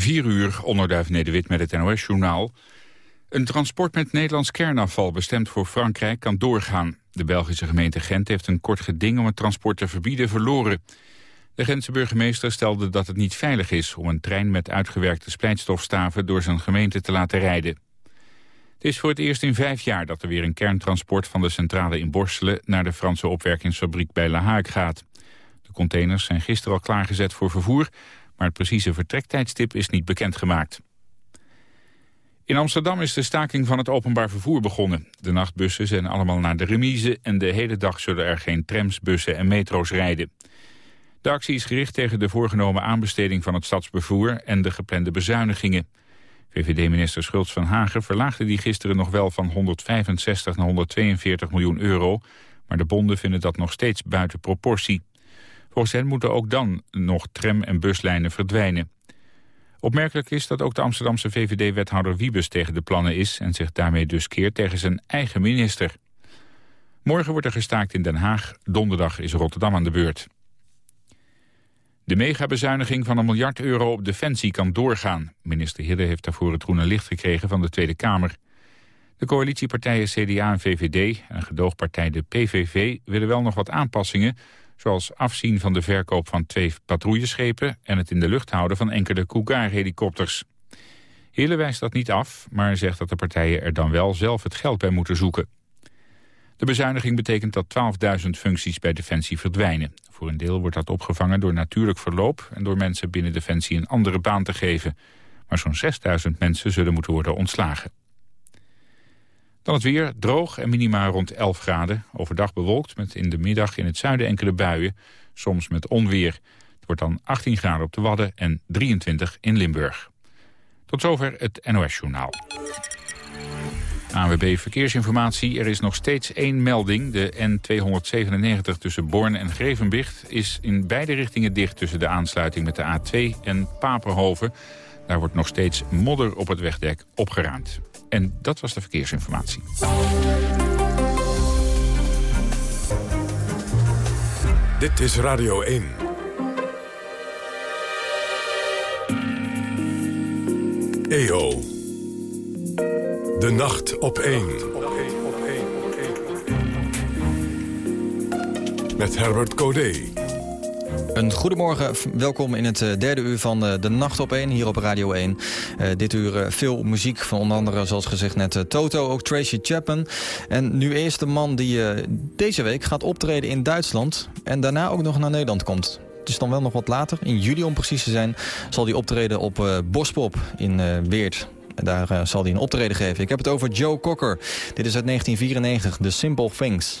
4 uur, onderduif Nederwit met het NOS-journaal. Een transport met Nederlands kernafval bestemd voor Frankrijk kan doorgaan. De Belgische gemeente Gent heeft een kort geding om het transport te verbieden verloren. De Gentse burgemeester stelde dat het niet veilig is... om een trein met uitgewerkte splijtstofstaven door zijn gemeente te laten rijden. Het is voor het eerst in vijf jaar dat er weer een kerntransport van de centrale in Borselen... naar de Franse opwerkingsfabriek bij La Hague gaat. De containers zijn gisteren al klaargezet voor vervoer... maar het precieze vertrektijdstip is niet bekendgemaakt. In Amsterdam is de staking van het openbaar vervoer begonnen. De nachtbussen zijn allemaal naar de remise... en de hele dag zullen er geen trams, bussen en metro's rijden. De actie is gericht tegen de voorgenomen aanbesteding van het stadsvervoer... en de geplande bezuinigingen. VVD-minister Schultz van Hagen verlaagde die gisteren nog wel van 165 naar 142 miljoen euro... maar de bonden vinden dat nog steeds buiten proportie. Volgens hen moeten ook dan nog tram- en buslijnen verdwijnen. Opmerkelijk is dat ook de Amsterdamse VVD-wethouder Wiebes tegen de plannen is... en zich daarmee dus keert tegen zijn eigen minister. Morgen wordt er gestaakt in Den Haag, donderdag is Rotterdam aan de beurt. De megabezuiniging van een miljard euro op defensie kan doorgaan. Minister Hille heeft daarvoor het groene licht gekregen van de Tweede Kamer. De coalitiepartijen CDA en VVD en gedoogpartij de PVV willen wel nog wat aanpassingen... zoals afzien van de verkoop van twee patrouilleschepen... en het in de lucht houden van enkele Cougar-helikopters. Hille wijst dat niet af, maar zegt dat de partijen er dan wel zelf het geld bij moeten zoeken. De bezuiniging betekent dat 12.000 functies bij Defensie verdwijnen. Voor een deel wordt dat opgevangen door natuurlijk verloop... en door mensen binnen Defensie een andere baan te geven. Maar zo'n 6.000 mensen zullen moeten worden ontslagen. Dan het weer, droog en minima rond 11 graden. Overdag bewolkt met in de middag in het zuiden enkele buien. Soms met onweer. Het wordt dan 18 graden op de Wadden en 23 in Limburg. Tot zover het NOS-journaal. ANWB Verkeersinformatie. Er is nog steeds één melding. De N297 tussen Born en Grevenbicht is in beide richtingen dicht... tussen de aansluiting met de A2 en Paperhoven. Daar wordt nog steeds modder op het wegdek opgeruimd. En dat was de verkeersinformatie. Dit is Radio 1. EO. De nacht op 1. Met Herbert Codé. Een goedemorgen, welkom in het eh, derde uur van eh, De Nacht op 1 hier op Radio 1. Uh, eh, dit uur veel muziek van onder andere, zoals gezegd net, Toto, ook Tracy Chapman. En nu eerst de man die deze week gaat optreden in Duitsland... en daarna ook nog naar Nederland komt. Het is dan wel nog wat later, in juli om precies te zijn... zal hij optreden op Bospop in Weert. En daar uh, zal hij een optreden geven. Ik heb het over Joe Cocker. Dit is uit 1994, The Simple Things.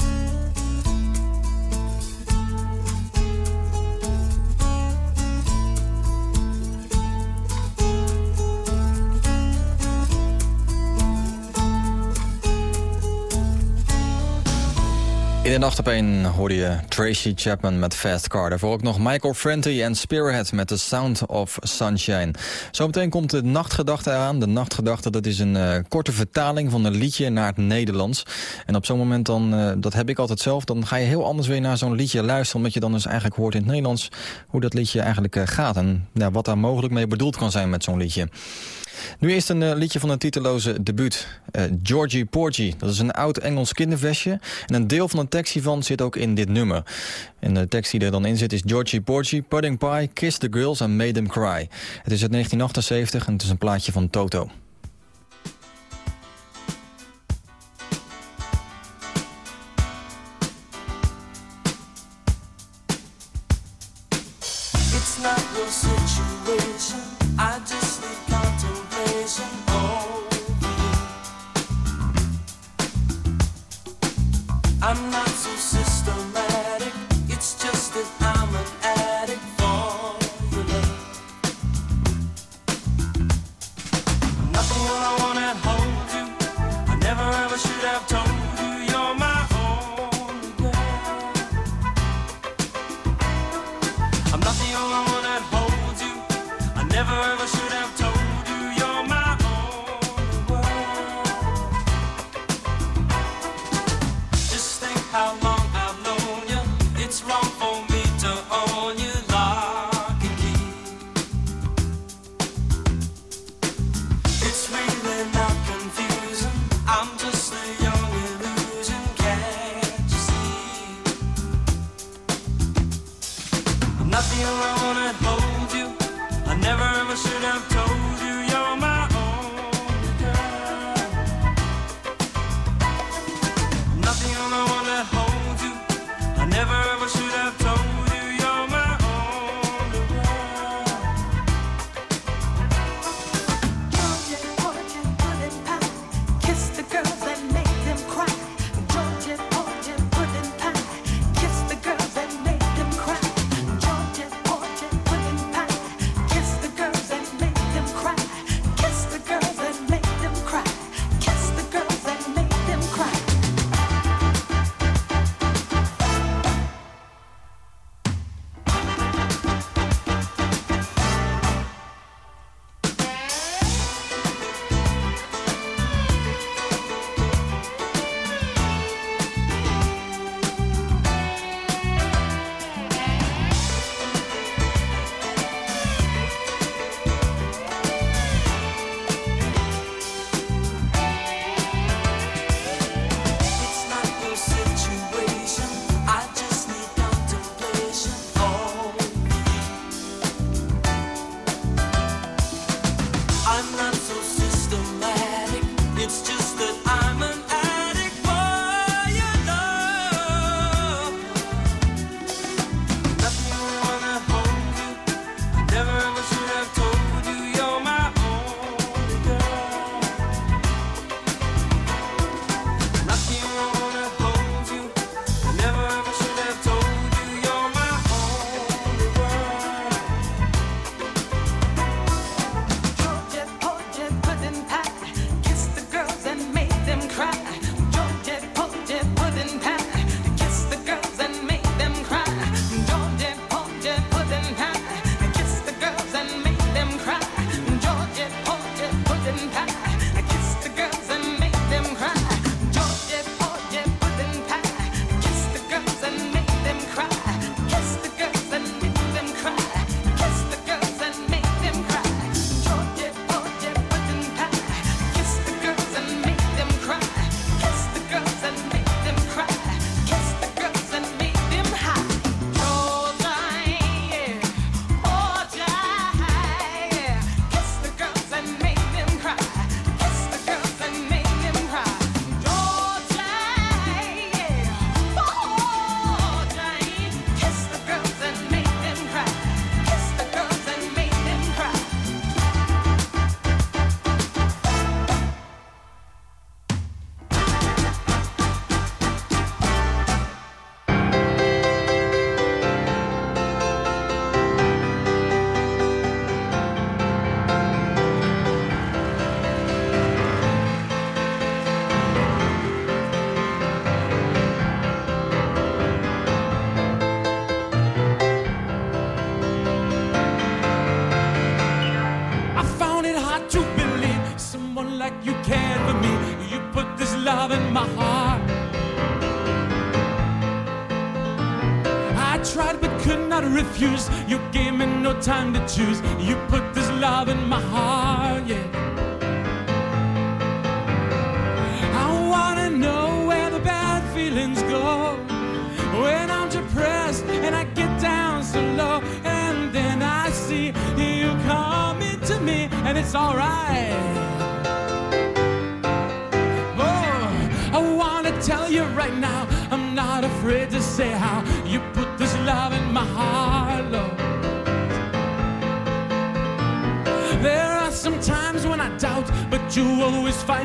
In de nacht op een hoorde je Tracy Chapman met Fast Car. Daarvoor ook nog Michael Franti en Spearhead met The Sound of Sunshine. Zometeen komt de nachtgedachte eraan. De nachtgedachte dat is een uh, korte vertaling van een liedje naar het Nederlands. En op zo'n moment dan, uh, dat heb ik altijd zelf, dan ga je heel anders weer naar zo'n liedje luisteren. Omdat je dan dus eigenlijk hoort in het Nederlands hoe dat liedje eigenlijk uh, gaat. En wat daar mogelijk mee bedoeld kan zijn met zo'n liedje. Nu eerst een uh, liedje van een titeloze debuut. Uh, Georgie Porgy. Dat is een oud Engels kinderversje. En een deel van de tekst hiervan zit ook in dit nummer. En de tekst die er dan in zit is Georgie Porgy, Pudding Pie, Kiss the Girls and Made Them Cry. Het is uit 1978 en het is een plaatje van Toto.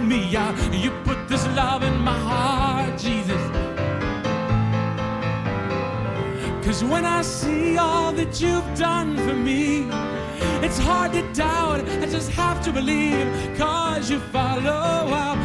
me. I, you put this love in my heart, Jesus. Cause when I see all that you've done for me, it's hard to doubt. I just have to believe. Cause you follow up.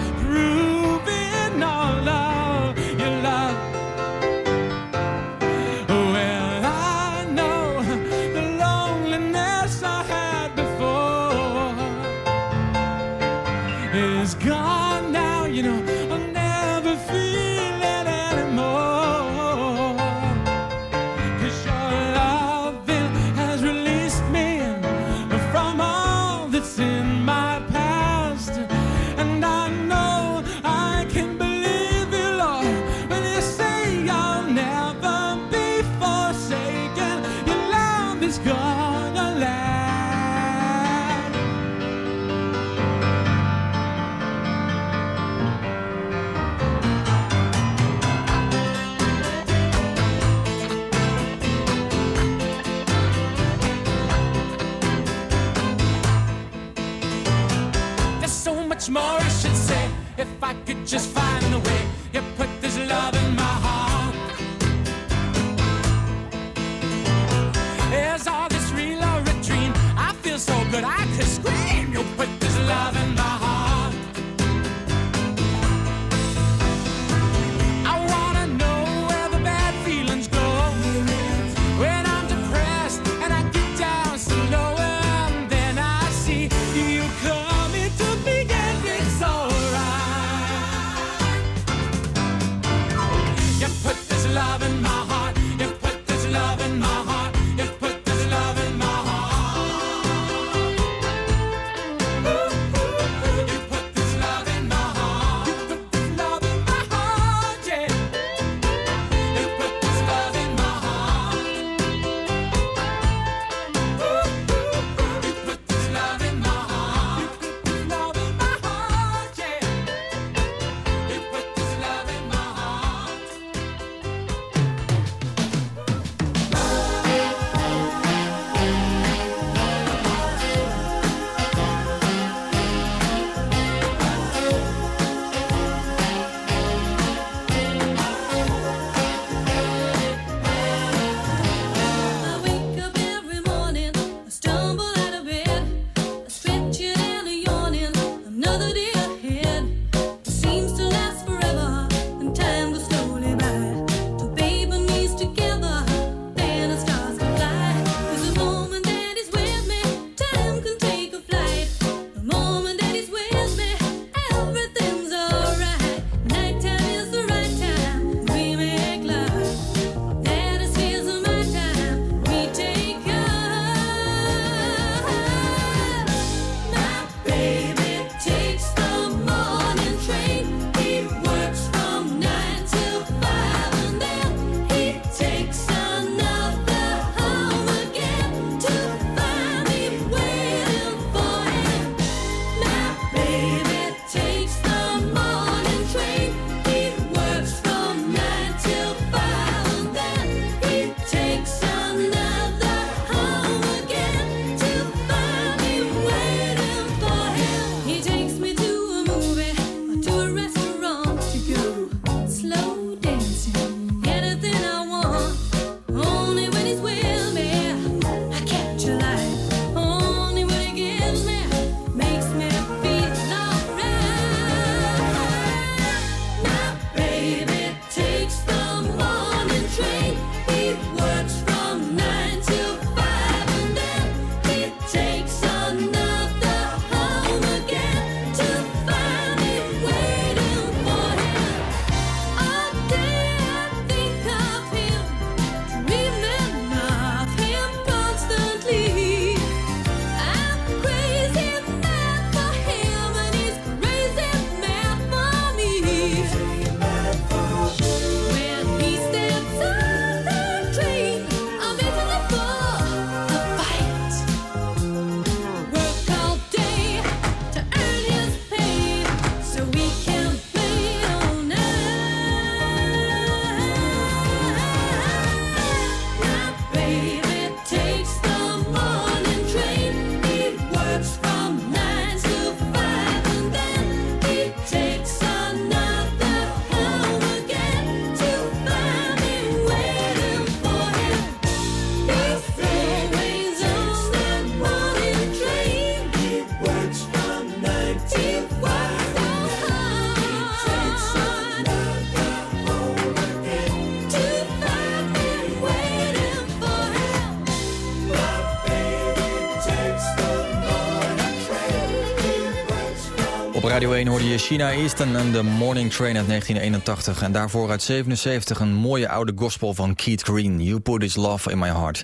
Hoorde je China Easton en The Morning Train uit 1981. En daarvoor uit 77 een mooie oude gospel van Keith Green. You Put This Love In My Heart.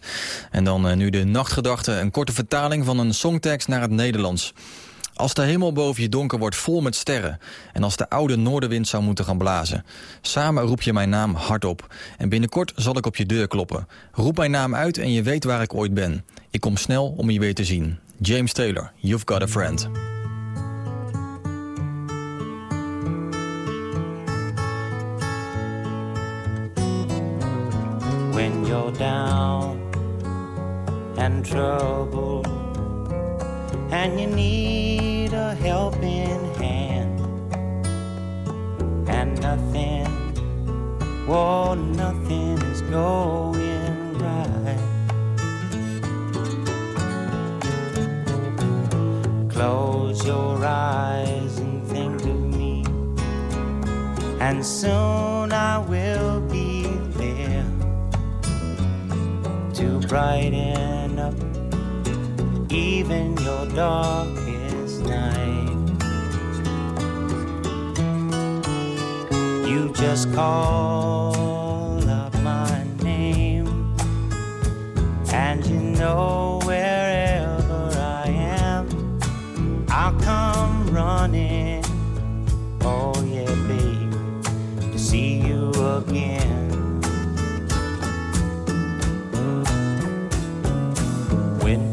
En dan eh, nu de nachtgedachte, een korte vertaling van een songtekst naar het Nederlands. Als de hemel boven je donker wordt vol met sterren... en als de oude noordenwind zou moeten gaan blazen... samen roep je mijn naam hardop... en binnenkort zal ik op je deur kloppen. Roep mijn naam uit en je weet waar ik ooit ben. Ik kom snel om je weer te zien. James Taylor, You've Got a Friend. Down and troubled and you need a helping hand. And nothing whoa nothing is going right. Close your eyes and think of me. And soon brighten up even your darkest night. You just call up my name, and you know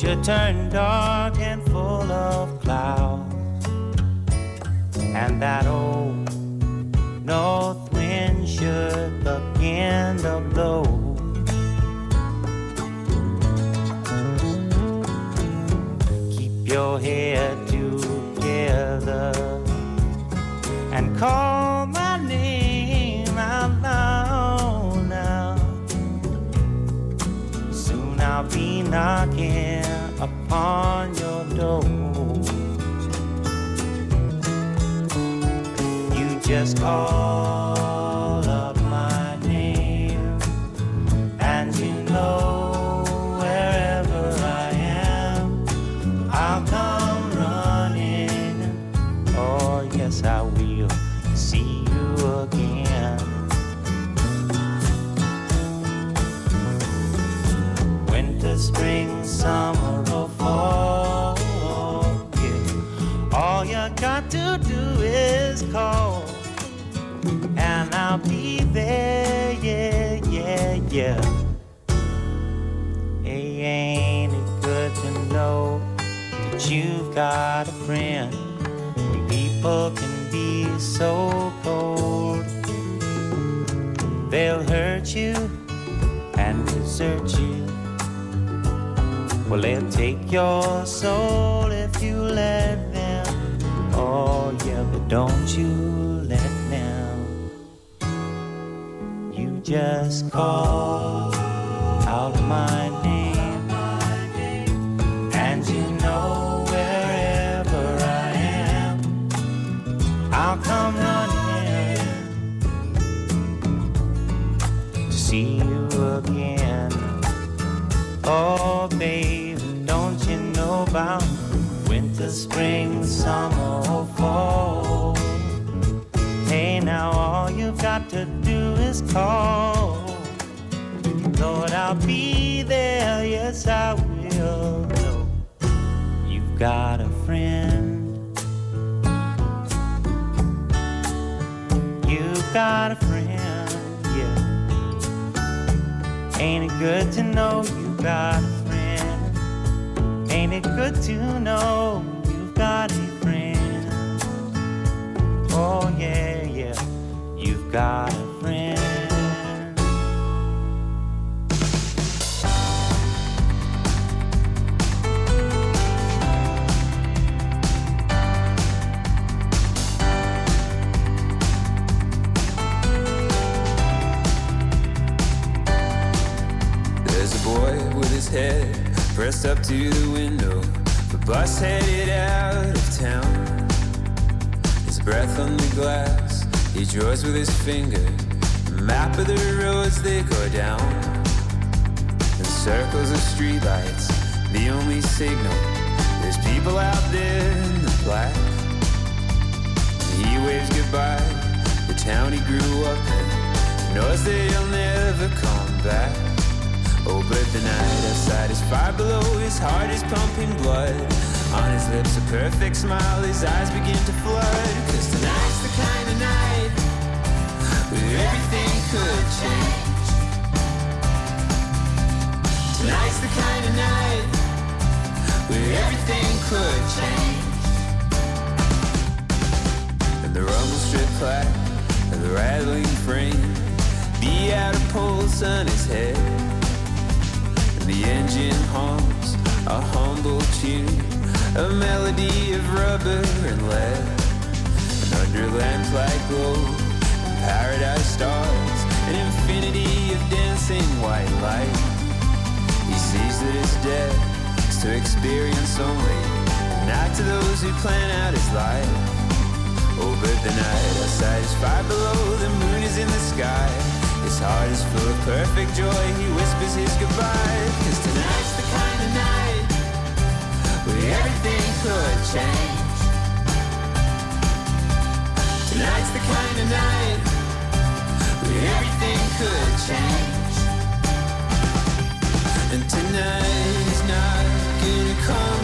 should turn dark and full of clouds, and that old north wind should begin to blow. Keep your head together and call my name out loud now. Soon I'll be knocking just call got a friend? When people can be so cold, they'll hurt you and desert you. Well, they'll take your soul if you let them. Oh, yeah, but don't you let them. You just call Oh, babe, don't you know about winter, spring, summer, or fall? Hey, now all you've got to do is call. Lord, I'll be there, yes, I will. You've got a friend. You've got a friend, yeah. Ain't it good to know got a friend? Ain't it good to know you've got a friend? Oh, yeah, yeah, you've got a pressed up to the window. The bus headed out of town. His breath on the glass, he draws with his finger. A map of the roads they go down. And circles of streetlights, the only signal. There's people out there in the black. He waves goodbye. The town he grew up in knows that he'll never come back. But the night outside is far below. His heart is pumping blood. On his lips, a perfect smile. His eyes begin to flood. Cause tonight's the kind of night where everything could change. Tonight's the kind of night where everything could change. And the rumble strip clack of the rattling frame be out of pulse on his head. The engine hums a humble tune, a melody of rubber and lead. And under lamplight glow, and paradise stars, an infinity of dancing white light. He sees that his death is to experience only, not to those who plan out his life. Oh, but the night outside is far below, the moon is in the sky. His heart is full of perfect joy, he whispers his goodbye. Cause tonight's the kind of night where everything could change. Tonight's the kind of night where everything could change. And tonight is not gonna come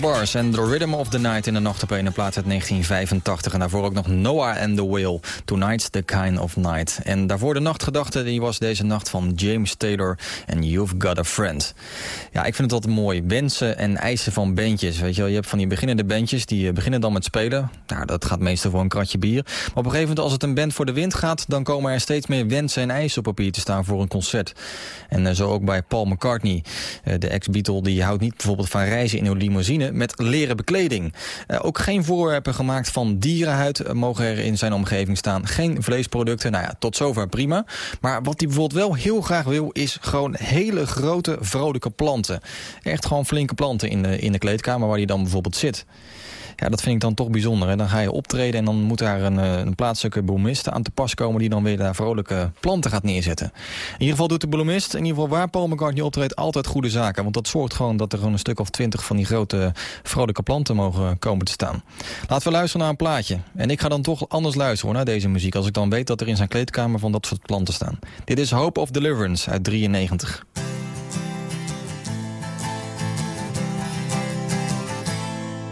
Bars en The Rhythm of the Night in de nacht op plaats uit 1985. En daarvoor ook nog Noah and the Whale, Tonight's the Kind of Night. En daarvoor de nachtgedachte, die was deze nacht van James Taylor en You've Got a Friend. Ja, ik vind het altijd mooi. Wensen en eisen van bandjes. Weet je, wel, je hebt van die beginnende bandjes, die eh, beginnen dan met spelen. Nou, dat gaat meestal voor een kratje bier. Maar op een gegeven moment, als het een band voor de wind gaat... dan komen er steeds meer wensen en eisen op papier te staan voor een concert. En eh, zo ook bij Paul McCartney, eh, de ex-Beatle... die houdt niet bijvoorbeeld van reizen in een limousine met leren bekleding. Eh, ook geen voorwerpen gemaakt van dierenhuid eh, mogen er in zijn omgeving staan. Geen vleesproducten, nou ja, tot zover prima. Maar wat hij bijvoorbeeld wel heel graag wil... is gewoon hele grote, vrolijke planten. Echt gewoon flinke planten in de, in de kleedkamer waar hij dan bijvoorbeeld zit. Ja, dat vind ik dan toch bijzonder. Hè? Dan ga je optreden en dan moet daar een, eh, een plaatselijke bloemist aan te pas komen... die dan weer daar vrolijke planten gaat neerzetten. In ieder geval doet de bloemist, in ieder geval waar Paul McCartney optreedt... altijd goede zaken. Want dat zorgt gewoon dat er gewoon een stuk of twintig van die grote vrolijke planten mogen komen te staan. Laten we luisteren naar een plaatje. En ik ga dan toch anders luisteren hoor, naar deze muziek... als ik dan weet dat er in zijn kleedkamer van dat soort planten staan. Dit is Hope of Deliverance uit 93.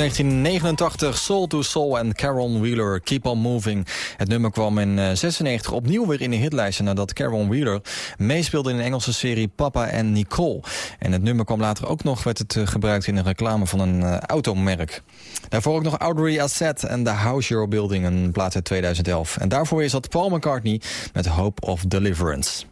1989, Soul to Soul en Caron Wheeler, Keep on Moving. Het nummer kwam in eh, 96 opnieuw weer in de hitlijsten... nadat Caron Wheeler meespeelde in de Engelse serie Papa en Nicole. En het nummer kwam later ook nog, werd het eh, gebruikt in een reclame van een eh, automerk. Daarvoor ook nog Audrey Asset en The House You're Building, een plaat uit 2011. En daarvoor is dat Paul McCartney met Hope of Deliverance.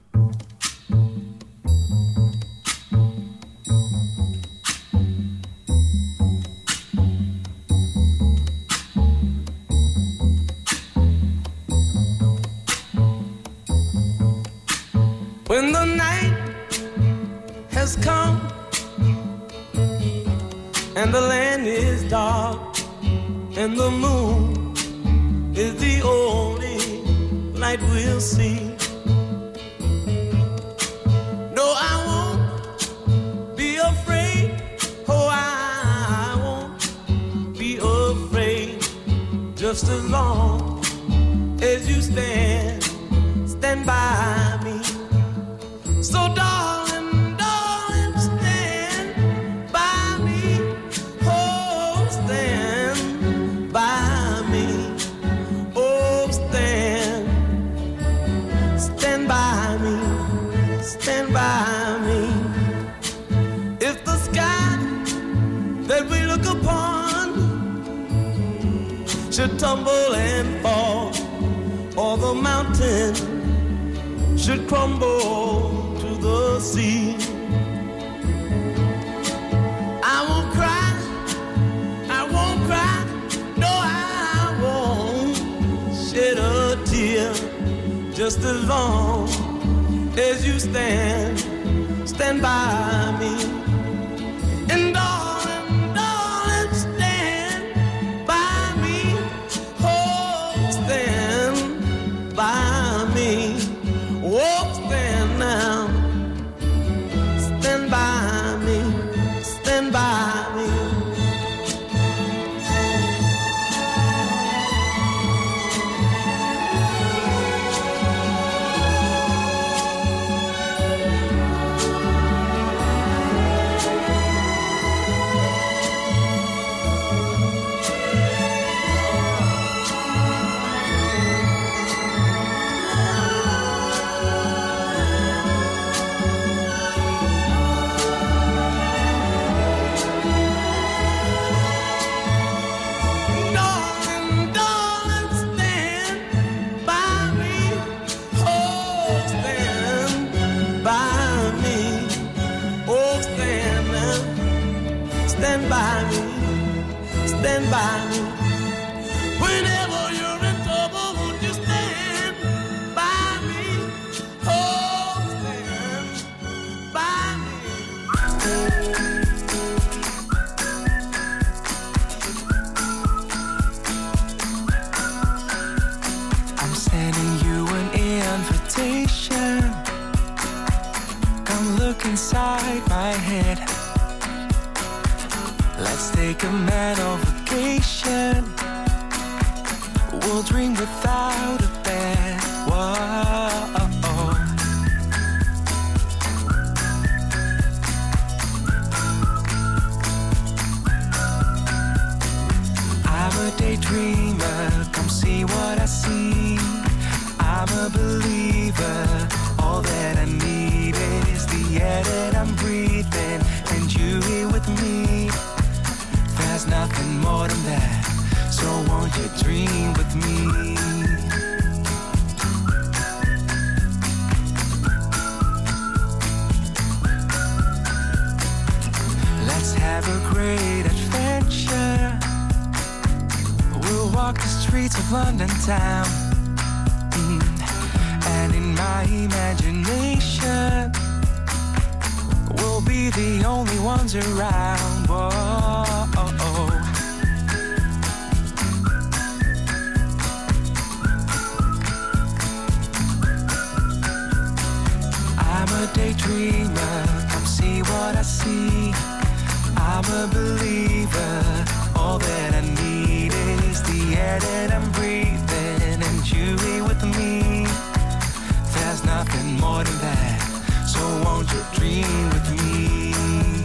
Believer, all that I need is the air that I'm breathing, and you here with me. There's nothing more than that, so won't you dream with me? Let's have a great adventure. We'll walk the streets of London town. My imagination, we'll be the only ones around. Whoa. I'm a daydreamer, come see what I see. I'm a believer, all that I need is the air that I'm breathing, and you with me. Nothing more than that, so won't you dream with me?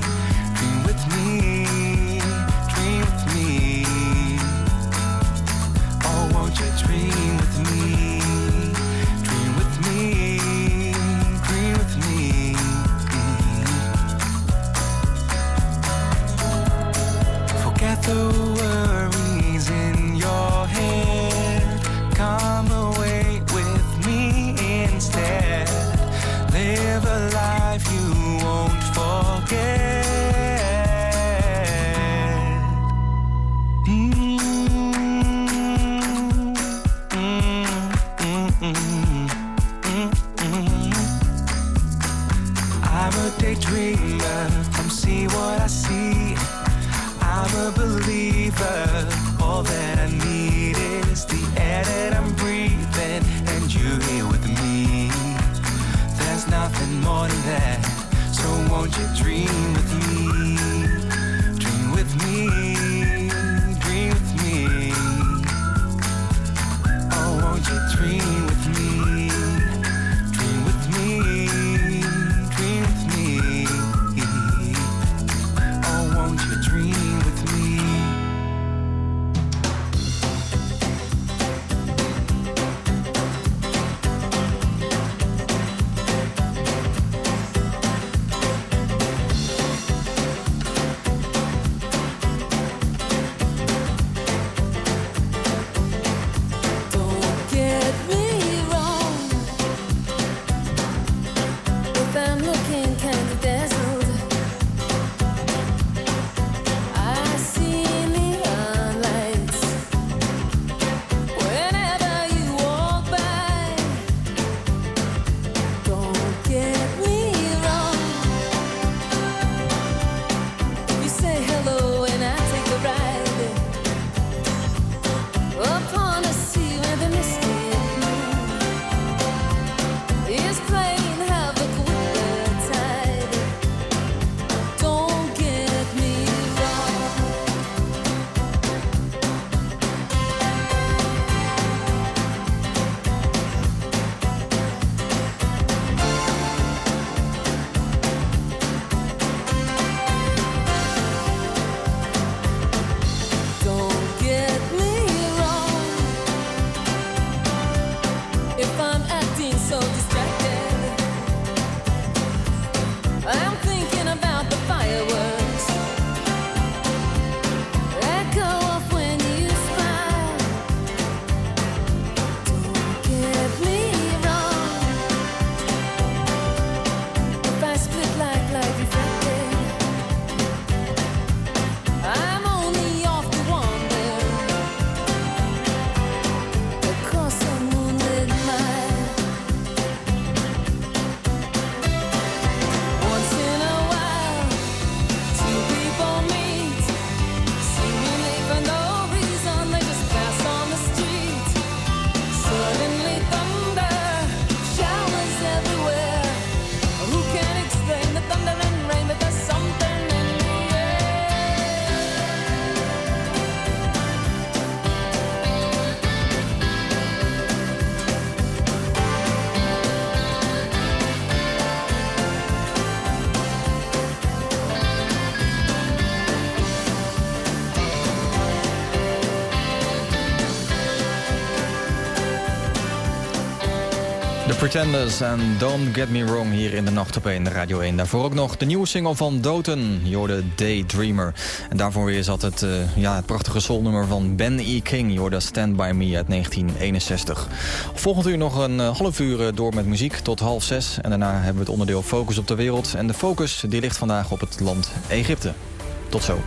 Pretenders en Don't Get Me Wrong hier in de Nacht op een Radio 1. Daarvoor ook nog de nieuwe single van Doten, Jorde Daydreamer. En daarvoor weer zat het, eh, ja, het prachtige soulnummer van Ben E. King, Jorde Stand By Me uit 1961. Volgend uur nog een eh, half uur eh, door met muziek tot half zes. En daarna hebben we het onderdeel Focus op de Wereld. En de focus die ligt vandaag op het land Egypte. Tot zo.